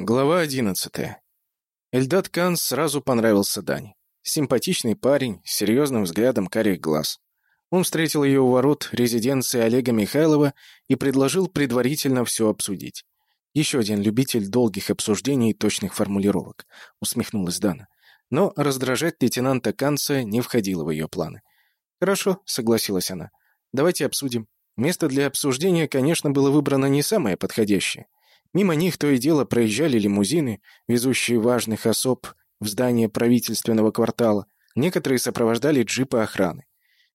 Глава одиннадцатая. Эльдат Канс сразу понравился Дане. Симпатичный парень, с серьезным взглядом карих глаз. Он встретил ее у ворот резиденции Олега Михайлова и предложил предварительно все обсудить. «Еще один любитель долгих обсуждений и точных формулировок», — усмехнулась Дана. Но раздражать лейтенанта Канца не входило в ее планы. «Хорошо», — согласилась она. «Давайте обсудим. Место для обсуждения, конечно, было выбрано не самое подходящее. Мимо них то и дело проезжали лимузины, везущие важных особ в здание правительственного квартала. Некоторые сопровождали джипы охраны.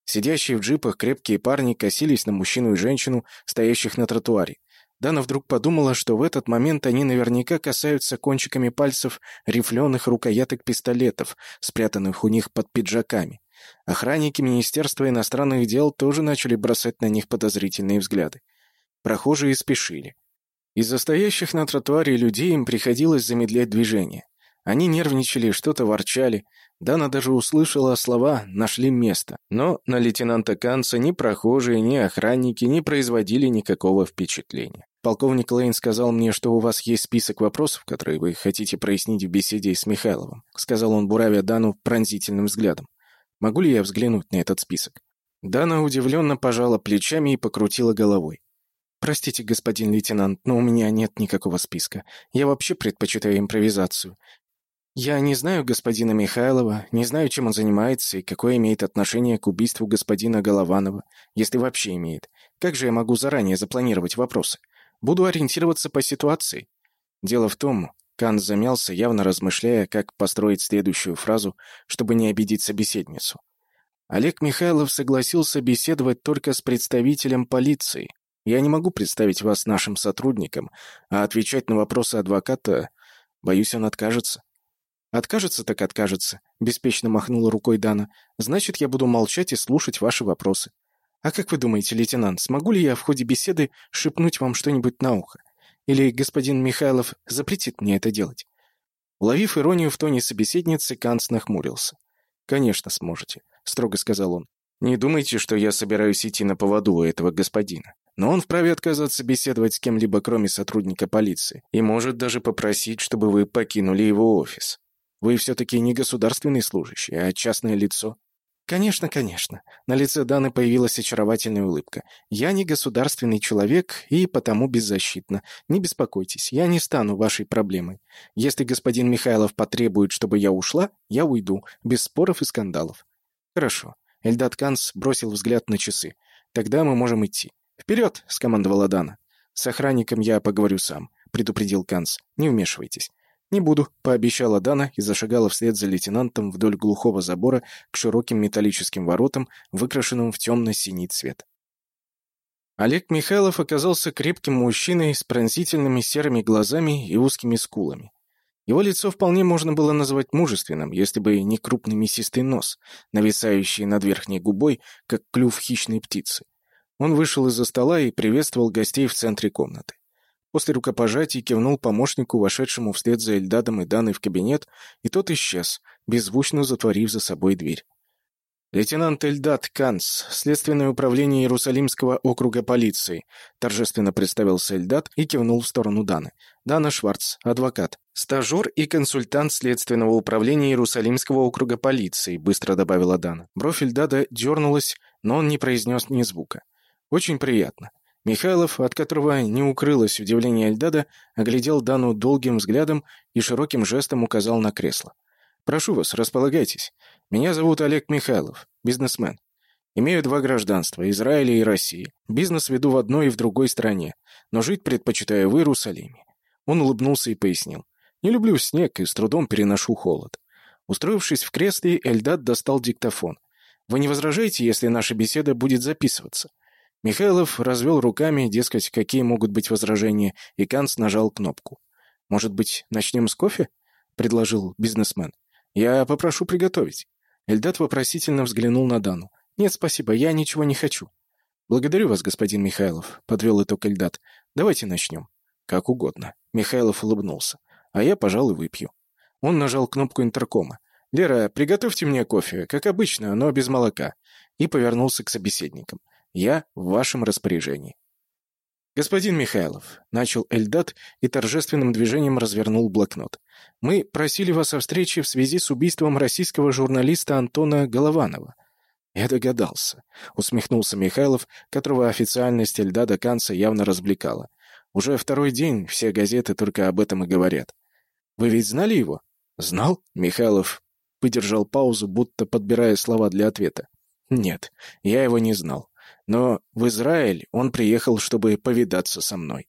Сидящие в джипах крепкие парни косились на мужчину и женщину, стоящих на тротуаре. Дана вдруг подумала, что в этот момент они наверняка касаются кончиками пальцев рифленых рукояток пистолетов, спрятанных у них под пиджаками. Охранники Министерства иностранных дел тоже начали бросать на них подозрительные взгляды. Прохожие спешили. Из-за стоящих на тротуаре людей им приходилось замедлять движение. Они нервничали, что-то ворчали. Дана даже услышала слова «нашли место». Но на лейтенанта Канца ни прохожие, ни охранники не производили никакого впечатления. «Полковник Лейн сказал мне, что у вас есть список вопросов, которые вы хотите прояснить в беседе с Михайловым», сказал он, буравя Дану пронзительным взглядом. «Могу ли я взглянуть на этот список?» Дана удивленно пожала плечами и покрутила головой. «Простите, господин лейтенант, но у меня нет никакого списка. Я вообще предпочитаю импровизацию. Я не знаю господина Михайлова, не знаю, чем он занимается и какое имеет отношение к убийству господина Голованова, если вообще имеет. Как же я могу заранее запланировать вопросы? Буду ориентироваться по ситуации. Дело в том, Кан замялся, явно размышляя, как построить следующую фразу, чтобы не обидеть собеседницу. Олег Михайлов согласился беседовать только с представителем полиции. Я не могу представить вас нашим сотрудникам, а отвечать на вопросы адвоката, боюсь, он откажется». «Откажется так откажется», — беспечно махнула рукой Дана. «Значит, я буду молчать и слушать ваши вопросы». «А как вы думаете, лейтенант, смогу ли я в ходе беседы шепнуть вам что-нибудь на ухо? Или господин Михайлов запретит мне это делать?» Уловив иронию в тоне собеседницы, Канц нахмурился. «Конечно сможете», — строго сказал он. «Не думайте, что я собираюсь идти на поводу у этого господина. Но он вправе отказаться беседовать с кем-либо, кроме сотрудника полиции, и может даже попросить, чтобы вы покинули его офис. Вы все-таки не государственный служащий, а частное лицо. «Конечно, конечно». На лице Даны появилась очаровательная улыбка. «Я не государственный человек и потому беззащитна. Не беспокойтесь, я не стану вашей проблемой. Если господин Михайлов потребует, чтобы я ушла, я уйду, без споров и скандалов». «Хорошо». Эльдат Канс бросил взгляд на часы. «Тогда мы можем идти. «Вперед!» — скомандовала Дана. «С охранником я поговорю сам», — предупредил Канс. «Не вмешивайтесь». «Не буду», — пообещала Дана и зашагала вслед за лейтенантом вдоль глухого забора к широким металлическим воротам, выкрашенным в темно-синий цвет. Олег Михайлов оказался крепким мужчиной с пронзительными серыми глазами и узкими скулами. Его лицо вполне можно было назвать мужественным, если бы не крупный мясистый нос, нависающий над верхней губой, как клюв хищной птицы. Он вышел из-за стола и приветствовал гостей в центре комнаты. После рукопожатий кивнул помощнику, вошедшему вслед за Эльдадом и Даной в кабинет, и тот исчез, беззвучно затворив за собой дверь. «Лейтенант Эльдад Канц, Следственное управление Иерусалимского округа полиции», торжественно представился Эльдад и кивнул в сторону Даны. «Дана Шварц, адвокат. Стажер и консультант Следственного управления Иерусалимского округа полиции», быстро добавила Дана. Бровь Эльдада дернулась, но он не произнес ни звука. «Очень приятно». Михайлов, от которого не укрылось удивление Эльдада, оглядел Дану долгим взглядом и широким жестом указал на кресло. «Прошу вас, располагайтесь. Меня зовут Олег Михайлов, бизнесмен. Имею два гражданства – Израиля и России. Бизнес веду в одной и в другой стране, но жить предпочитаю в Иерусалиме». Он улыбнулся и пояснил. «Не люблю снег и с трудом переношу холод». Устроившись в кресле, Эльдад достал диктофон. «Вы не возражаете, если наша беседа будет записываться?» Михайлов развел руками, дескать, какие могут быть возражения, и Канц нажал кнопку. «Может быть, начнем с кофе?» — предложил бизнесмен. «Я попрошу приготовить». Эльдат вопросительно взглянул на Дану. «Нет, спасибо, я ничего не хочу». «Благодарю вас, господин Михайлов», — подвел итог Эльдат. «Давайте начнем». «Как угодно». Михайлов улыбнулся. «А я, пожалуй, выпью». Он нажал кнопку интеркома. «Лера, приготовьте мне кофе, как обычно, но без молока». И повернулся к собеседникам. Я в вашем распоряжении. «Господин Михайлов», — начал Эльдат и торжественным движением развернул блокнот. «Мы просили вас о встрече в связи с убийством российского журналиста Антона Голованова». «Я догадался», — усмехнулся Михайлов, которого официальность Эльдада Канца явно развлекала. «Уже второй день все газеты только об этом и говорят. Вы ведь знали его?» «Знал?» — Михайлов выдержал паузу, будто подбирая слова для ответа. «Нет, я его не знал. Но в Израиль он приехал, чтобы повидаться со мной».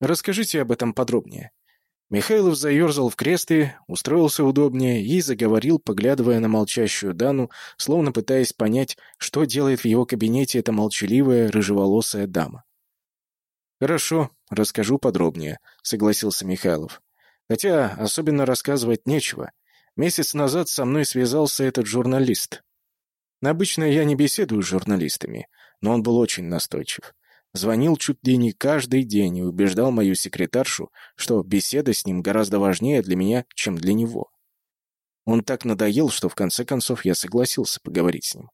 «Расскажите об этом подробнее». Михайлов заерзал в кресле, устроился удобнее и заговорил, поглядывая на молчащую Дану, словно пытаясь понять, что делает в его кабинете эта молчаливая, рыжеволосая дама. «Хорошо, расскажу подробнее», — согласился Михайлов. «Хотя особенно рассказывать нечего. Месяц назад со мной связался этот журналист. Обычно я не беседую с журналистами, но он был очень настойчив. Звонил чуть ли не каждый день и убеждал мою секретаршу, что беседа с ним гораздо важнее для меня, чем для него. Он так надоел, что в конце концов я согласился поговорить с ним.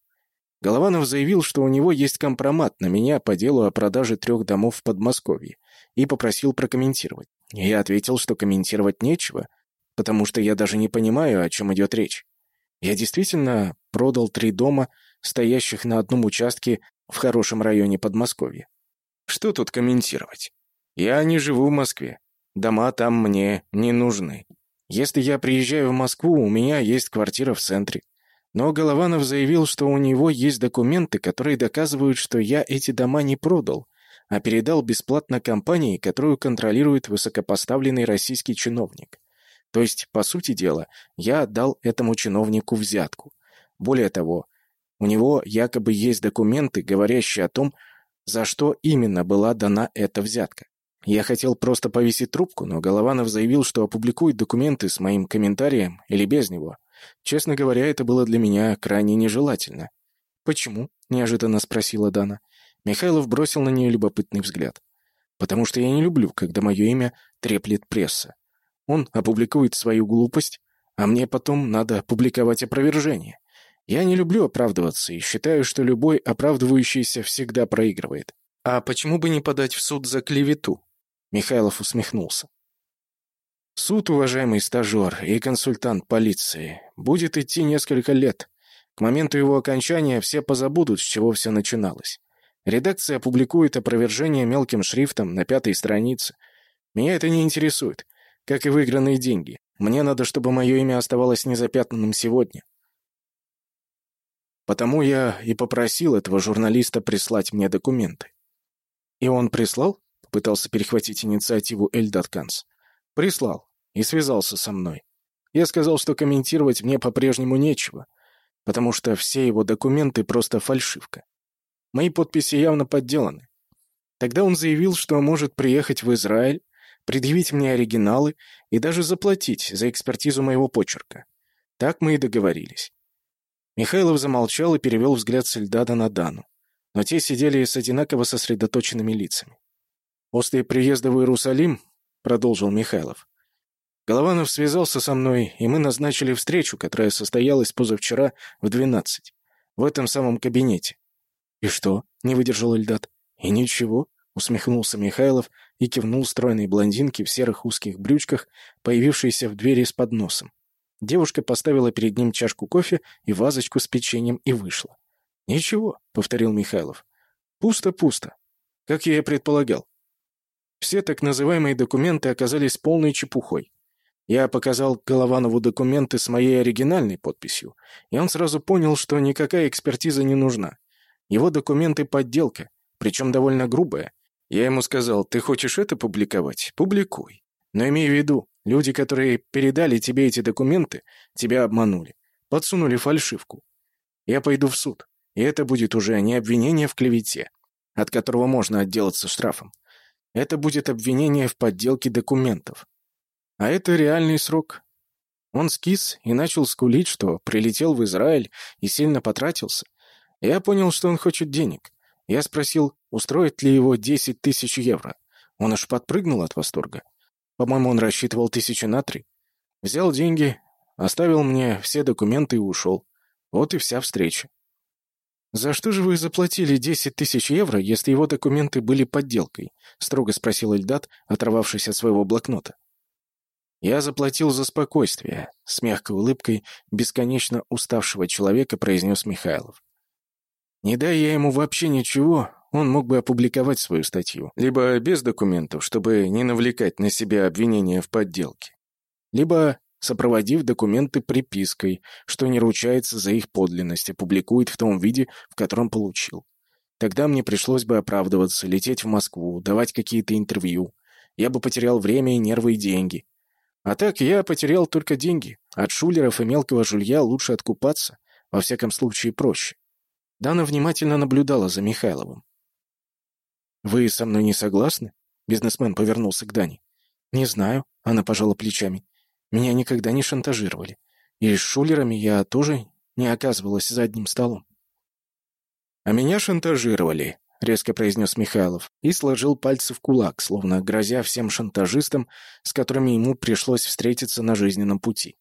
Голованов заявил, что у него есть компромат на меня по делу о продаже трех домов в Подмосковье, и попросил прокомментировать. Я ответил, что комментировать нечего, потому что я даже не понимаю, о чем идет речь. Я действительно продал три дома, стоящих на одном участке в хорошем районе Подмосковья. Что тут комментировать? Я не живу в Москве. Дома там мне не нужны. Если я приезжаю в Москву, у меня есть квартира в центре. Но Голованов заявил, что у него есть документы, которые доказывают, что я эти дома не продал, а передал бесплатно компании, которую контролирует высокопоставленный российский чиновник. То есть, по сути дела, я отдал этому чиновнику взятку. Более того, у него якобы есть документы, говорящие о том, за что именно была дана эта взятка. Я хотел просто повесить трубку, но Голованов заявил, что опубликует документы с моим комментарием или без него. Честно говоря, это было для меня крайне нежелательно. «Почему?» — неожиданно спросила Дана. Михайлов бросил на нее любопытный взгляд. «Потому что я не люблю, когда мое имя треплет пресса. Он опубликует свою глупость, а мне потом надо публиковать опровержение. Я не люблю оправдываться и считаю, что любой оправдывающийся всегда проигрывает. А почему бы не подать в суд за клевету? Михайлов усмехнулся. Суд, уважаемый стажер и консультант полиции, будет идти несколько лет. К моменту его окончания все позабудут, с чего все начиналось. Редакция опубликует опровержение мелким шрифтом на пятой странице. Меня это не интересует как и выигранные деньги. Мне надо, чтобы мое имя оставалось незапятнанным сегодня. Потому я и попросил этого журналиста прислать мне документы. И он прислал? Попытался перехватить инициативу Эльдат Канс. Прислал. И связался со мной. Я сказал, что комментировать мне по-прежнему нечего, потому что все его документы просто фальшивка. Мои подписи явно подделаны. Тогда он заявил, что может приехать в Израиль предъявить мне оригиналы и даже заплатить за экспертизу моего почерка. Так мы и договорились. Михайлов замолчал и перевел взгляд с Эльдада на Дану. Но те сидели с одинаково сосредоточенными лицами. «После приезда в Иерусалим», — продолжил Михайлов, Голованов связался со мной, и мы назначили встречу, которая состоялась позавчера в двенадцать, в этом самом кабинете. «И что?» — не выдержал Эльдад. «И ничего», — усмехнулся Михайлов, и кивнул стройной блондинке в серых узких брючках, появившейся в двери с подносом. Девушка поставила перед ним чашку кофе и вазочку с печеньем и вышла. «Ничего», — повторил Михайлов. «Пусто-пусто. Как я и предполагал. Все так называемые документы оказались полной чепухой. Я показал Голованову документы с моей оригинальной подписью, и он сразу понял, что никакая экспертиза не нужна. Его документы — подделка, причем довольно грубая, я ему сказал, ты хочешь это публиковать? Публикуй. Но имей в виду, люди, которые передали тебе эти документы, тебя обманули. Подсунули фальшивку. Я пойду в суд, и это будет уже не обвинение в клевете, от которого можно отделаться штрафом. Это будет обвинение в подделке документов. А это реальный срок. Он скис и начал скулить, что прилетел в Израиль и сильно потратился. Я понял, что он хочет денег. Я спросил, устроит ли его 10 тысяч евро. Он аж подпрыгнул от восторга. По-моему, он рассчитывал тысячи на три. Взял деньги, оставил мне все документы и ушел. Вот и вся встреча. «За что же вы заплатили 10 тысяч евро, если его документы были подделкой?» — строго спросил Эльдат, оторвавшись от своего блокнота. «Я заплатил за спокойствие», — с мягкой улыбкой бесконечно уставшего человека произнес Михайлов. «Не дай я ему вообще ничего, он мог бы опубликовать свою статью, либо без документов, чтобы не навлекать на себя обвинения в подделке, либо сопроводив документы припиской, что не ручается за их подлинность, и публикует в том виде, в котором получил. Тогда мне пришлось бы оправдываться, лететь в Москву, давать какие-то интервью. Я бы потерял время и нервы и деньги. А так я потерял только деньги. От шулеров и мелкого жулья лучше откупаться, во всяком случае проще. Дана внимательно наблюдала за Михайловым. «Вы со мной не согласны?» Бизнесмен повернулся к Дане. «Не знаю», — она пожала плечами. Меня никогда не шантажировали. И с шулерами я тоже не оказывалась за одним столом. «А меня шантажировали», — резко произнес Михайлов и сложил пальцы в кулак, словно грозя всем шантажистам, с которыми ему пришлось встретиться на жизненном пути.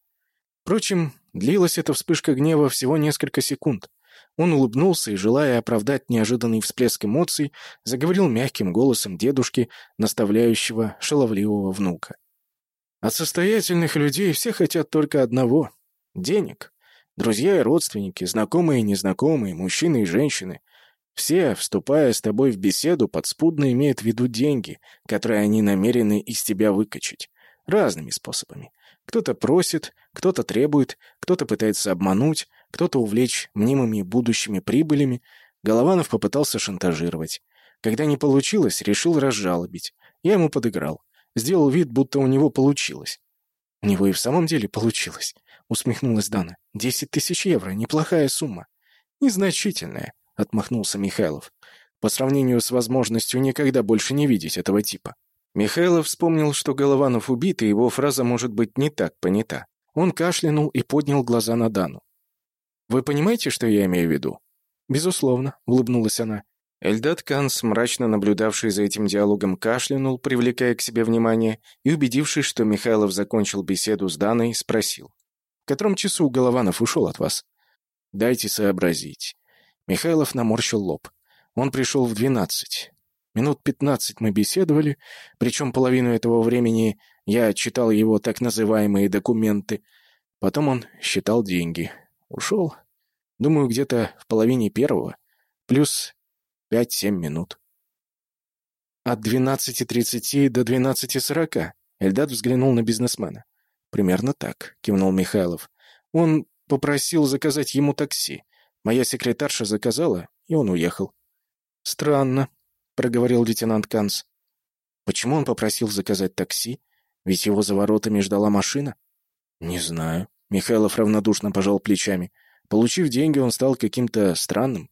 Впрочем, длилась эта вспышка гнева всего несколько секунд. Он улыбнулся и, желая оправдать неожиданный всплеск эмоций, заговорил мягким голосом дедушки, наставляющего шаловливого внука. От состоятельных людей все хотят только одного — денег. Друзья и родственники, знакомые и незнакомые, мужчины и женщины. Все, вступая с тобой в беседу, подспудно имеют в виду деньги, которые они намерены из тебя выкачать. Разными способами. Кто-то просит, кто-то требует, кто-то пытается обмануть, кто-то увлечь мнимыми будущими прибылями. Голованов попытался шантажировать. Когда не получилось, решил разжалобить. Я ему подыграл. Сделал вид, будто у него получилось. «У него и в самом деле получилось», — усмехнулась Дана. «Десять тысяч евро — неплохая сумма». «Незначительная», — отмахнулся Михайлов. «По сравнению с возможностью никогда больше не видеть этого типа». Михайлов вспомнил, что Голованов убит, и его фраза может быть не так понята. Он кашлянул и поднял глаза на Дану. «Вы понимаете, что я имею в виду?» «Безусловно», — улыбнулась она. Эльдат Канс, мрачно наблюдавший за этим диалогом, кашлянул, привлекая к себе внимание, и, убедившись, что Михайлов закончил беседу с Даной, спросил. «В котором часу Голованов ушел от вас?» «Дайте сообразить». Михайлов наморщил лоб. «Он пришел в двенадцать. Минут пятнадцать мы беседовали, причем половину этого времени я читал его так называемые документы. Потом он считал деньги. Ушел. Думаю, где-то в половине первого. Плюс Пять-семь минут. От 12.30 до 12.40. Эльдат взглянул на бизнесмена. «Примерно так», — кивнул Михайлов. «Он попросил заказать ему такси. Моя секретарша заказала, и он уехал». «Странно», — проговорил лейтенант Канц. «Почему он попросил заказать такси? Ведь его за воротами ждала машина?» «Не знаю». Михайлов равнодушно пожал плечами. Получив деньги, он стал каким-то странным.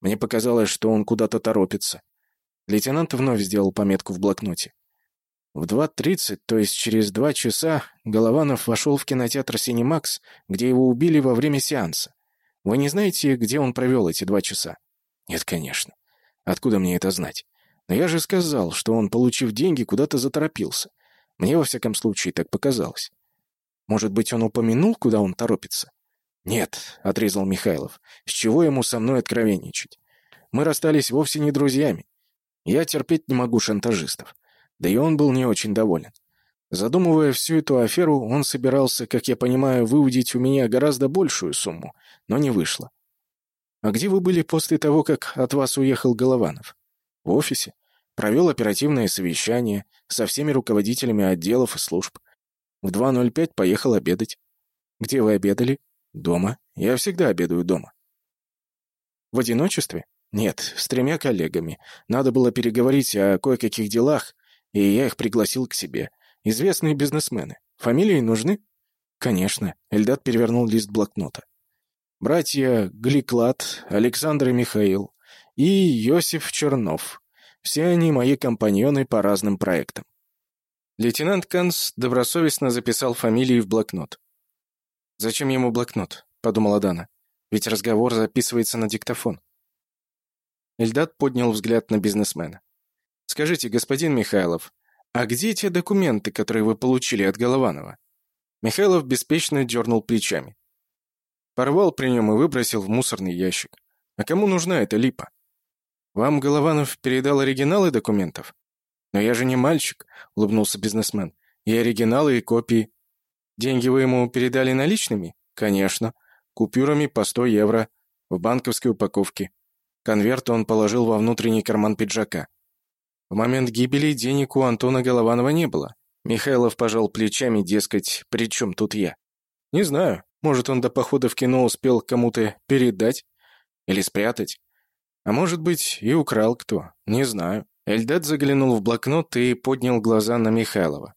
Мне показалось, что он куда-то торопится. Лейтенант вновь сделал пометку в блокноте. В 2.30, то есть через два часа, Голованов вошел в кинотеатр «Синемакс», где его убили во время сеанса. Вы не знаете, где он провел эти два часа? Нет, конечно. Откуда мне это знать? Но я же сказал, что он, получив деньги, куда-то заторопился. Мне, во всяком случае, так показалось. Может быть, он упомянул, куда он торопится? «Нет», — отрезал Михайлов, — «с чего ему со мной откровенничать? Мы расстались вовсе не друзьями. Я терпеть не могу шантажистов. Да и он был не очень доволен. Задумывая всю эту аферу, он собирался, как я понимаю, выудить у меня гораздо большую сумму, но не вышло. А где вы были после того, как от вас уехал Голованов? В офисе. Провел оперативное совещание со всеми руководителями отделов и служб. В 2.05 поехал обедать. Где вы обедали? Дома. Я всегда обедаю дома. В одиночестве? Нет, с тремя коллегами. Надо было переговорить о кое-каких делах, и я их пригласил к себе. Известные бизнесмены. Фамилии нужны? Конечно. Эльдат перевернул лист блокнота. Братья Гликлад, Александр и Михаил и Йосиф Чернов. Все они мои компаньоны по разным проектам. Лейтенант Канс добросовестно записал фамилии в блокнот. «Зачем ему блокнот?» — подумала Дана. «Ведь разговор записывается на диктофон». Эльдат поднял взгляд на бизнесмена. «Скажите, господин Михайлов, а где те документы, которые вы получили от Голованова?» Михайлов беспечно дернул плечами. Порвал при нем и выбросил в мусорный ящик. А кому нужна эта липа? Вам Голованов передал оригиналы документов? Но я же не мальчик, улыбнулся бизнесмен. И оригиналы, и копии. Деньги вы ему передали наличными? Конечно. Купюрами по 100 евро. В банковской упаковке. Конверт он положил во внутренний карман пиджака. В момент гибели денег у Антона Голованова не было. Михайлов пожал плечами, дескать, при чем тут я? Не знаю. Может, он до похода в кино успел кому-то передать? Или спрятать? А может быть, и украл кто. Не знаю. Эльдат заглянул в блокнот и поднял глаза на Михайлова.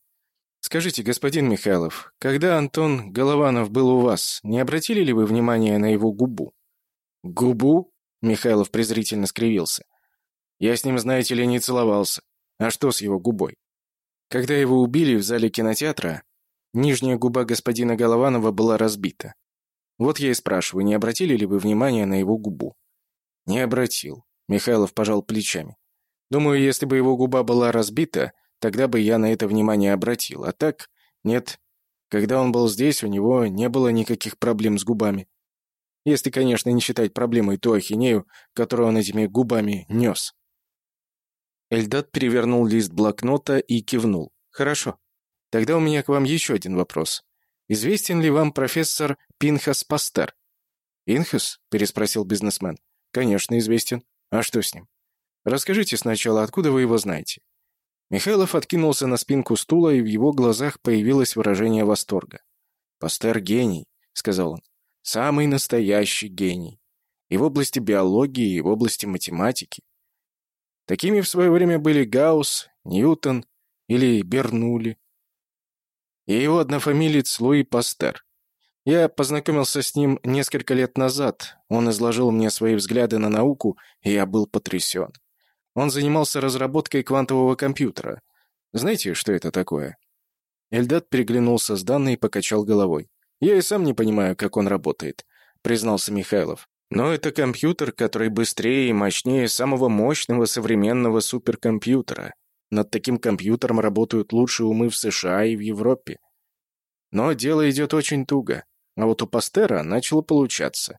«Скажите, господин Михайлов, когда Антон Голованов был у вас, не обратили ли вы внимания на его губу?» «Губу?» — Михайлов презрительно скривился. «Я с ним, знаете ли, не целовался. А что с его губой?» Когда его убили в зале кинотеатра, нижняя губа господина Голованова была разбита. Вот я и спрашиваю, не обратили ли вы внимания на его губу? Не обратил. Михайлов пожал плечами. Думаю, если бы его губа была разбита, тогда бы я на это внимание обратил. А так, нет. Когда он был здесь, у него не было никаких проблем с губами. Если, конечно, не считать проблемой ту ахинею, которую он этими губами нес. Эльдат перевернул лист блокнота и кивнул. «Хорошо. Тогда у меня к вам еще один вопрос. Известен ли вам профессор Пинхас Пастер?» «Пинхас?» — переспросил бизнесмен. «Конечно, известен. А что с ним?» «Расскажите сначала, откуда вы его знаете?» Михайлов откинулся на спинку стула, и в его глазах появилось выражение восторга. «Пастер гений», — сказал он. «Самый настоящий гений. И в области биологии, и в области математики. Такими в свое время были Гаусс, Ньютон или Бернули. И его однофамилец Луи Пастер. Я познакомился с ним несколько лет назад. Он изложил мне свои взгляды на науку, и я был потрясен. Он занимался разработкой квантового компьютера. Знаете, что это такое? Эльдат переглянулся с Данной и покачал головой. «Я и сам не понимаю, как он работает», — признался Михайлов. Но это компьютер, который быстрее и мощнее самого мощного современного суперкомпьютера. Над таким компьютером работают лучшие умы в США и в Европе. Но дело идет очень туго. А вот у Пастера начало получаться.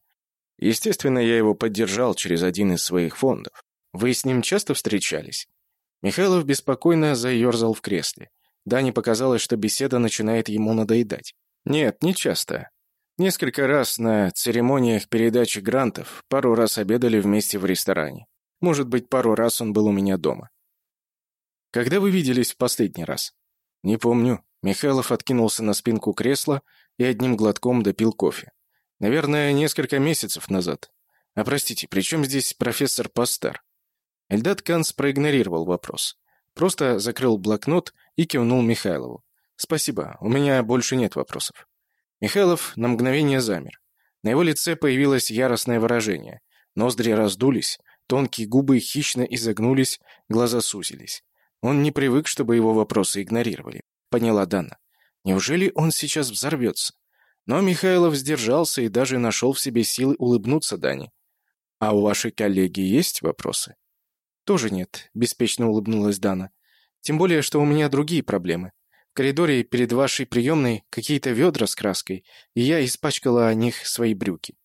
Естественно, я его поддержал через один из своих фондов. Вы с ним часто встречались? Михайлов беспокойно заерзал в кресле. Дане показалось, что беседа начинает ему надоедать. Нет, не часто. Несколько раз на церемониях передачи грантов, пару раз обедали вместе в ресторане. Может быть, пару раз он был у меня дома. Когда вы виделись в последний раз? Не помню. Михайлов откинулся на спинку кресла и одним глотком допил кофе. Наверное, несколько месяцев назад. А простите, при чем здесь профессор Пастер? Эльдат Канц проигнорировал вопрос. Просто закрыл блокнот и кивнул Михайлову. «Спасибо, у меня больше нет вопросов». Михайлов на мгновение замер. На его лице появилось яростное выражение. Ноздри раздулись, тонкие губы хищно изогнулись, глаза сузились. Он не привык, чтобы его вопросы игнорировали, поняла Дана. Неужели он сейчас взорвется? Но Михайлов сдержался и даже нашел в себе силы улыбнуться Дане. «А у вашей коллеги есть вопросы?» «Тоже нет», — беспечно улыбнулась Дана. «Тем более, что у меня другие проблемы. В коридоре перед вашей приемной какие-то ведра с краской, и я испачкала о них свои брюки».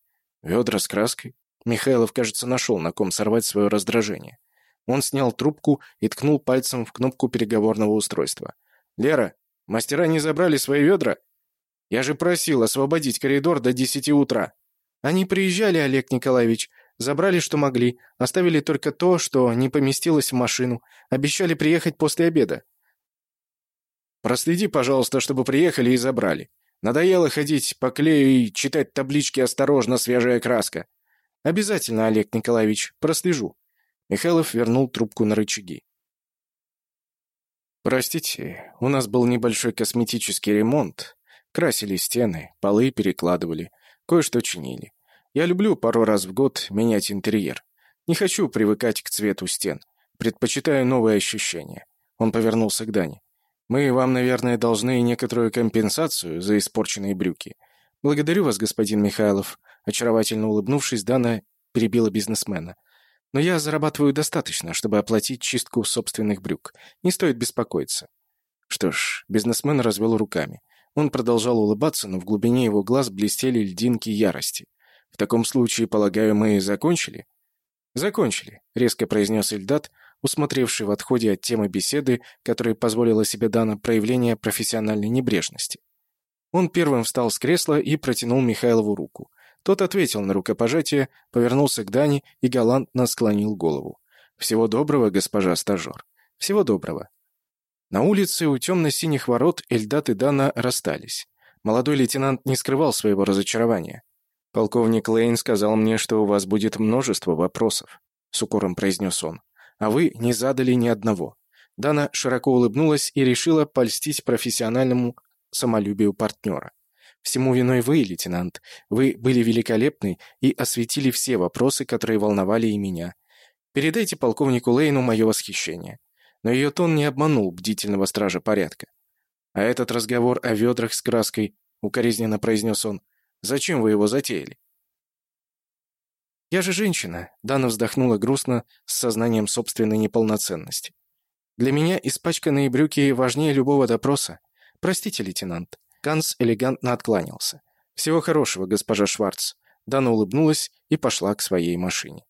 «Ведра с краской?» Михайлов, кажется, нашел, на ком сорвать свое раздражение. Он снял трубку и ткнул пальцем в кнопку переговорного устройства. «Лера, мастера не забрали свои ведра? Я же просил освободить коридор до десяти утра». «Они приезжали, Олег Николаевич. Забрали, что могли. Оставили только то, что не поместилось в машину. Обещали приехать после обеда. Проследи, пожалуйста, чтобы приехали и забрали. Надоело ходить по клею и читать таблички «Осторожно, свежая краска». Обязательно, Олег Николаевич, прослежу. Михайлов вернул трубку на рычаги. Простите, у нас был небольшой косметический ремонт. Красили стены, полы перекладывали, кое-что чинили. Я люблю пару раз в год менять интерьер. Не хочу привыкать к цвету стен. Предпочитаю новые ощущения. Он повернулся к Дане. Мы вам, наверное, должны некоторую компенсацию за испорченные брюки. Благодарю вас, господин Михайлов. Очаровательно улыбнувшись, Дана перебила бизнесмена. Но я зарабатываю достаточно, чтобы оплатить чистку собственных брюк. Не стоит беспокоиться. Что ж, бизнесмен развел руками. Он продолжал улыбаться, но в глубине его глаз блестели льдинки ярости. В таком случае, полагаю, мы закончили?» «Закончили», — резко произнес Ильдат, усмотревший в отходе от темы беседы, которой позволила себе Дана проявление профессиональной небрежности. Он первым встал с кресла и протянул Михайлову руку. Тот ответил на рукопожатие, повернулся к Дане и галантно склонил голову. «Всего доброго, госпожа стажер. Всего доброго». На улице у темно-синих ворот Эльдат и Дана расстались. Молодой лейтенант не скрывал своего разочарования. «Полковник Лейн сказал мне, что у вас будет множество вопросов», — с укором произнес он. «А вы не задали ни одного». Дана широко улыбнулась и решила польстить профессиональному самолюбию партнера. «Всему виной вы, лейтенант. Вы были великолепны и осветили все вопросы, которые волновали и меня. Передайте полковнику Лейну мое восхищение». Но ее тон не обманул бдительного стража порядка. «А этот разговор о ведрах с краской», — укоризненно произнес он, — «зачем вы его затеяли?» «Я же женщина», — Дана вздохнула грустно с сознанием собственной неполноценности. «Для меня испачканные брюки важнее любого допроса. Простите, лейтенант». Канс элегантно откланялся. «Всего хорошего, госпожа Шварц». Дана улыбнулась и пошла к своей машине.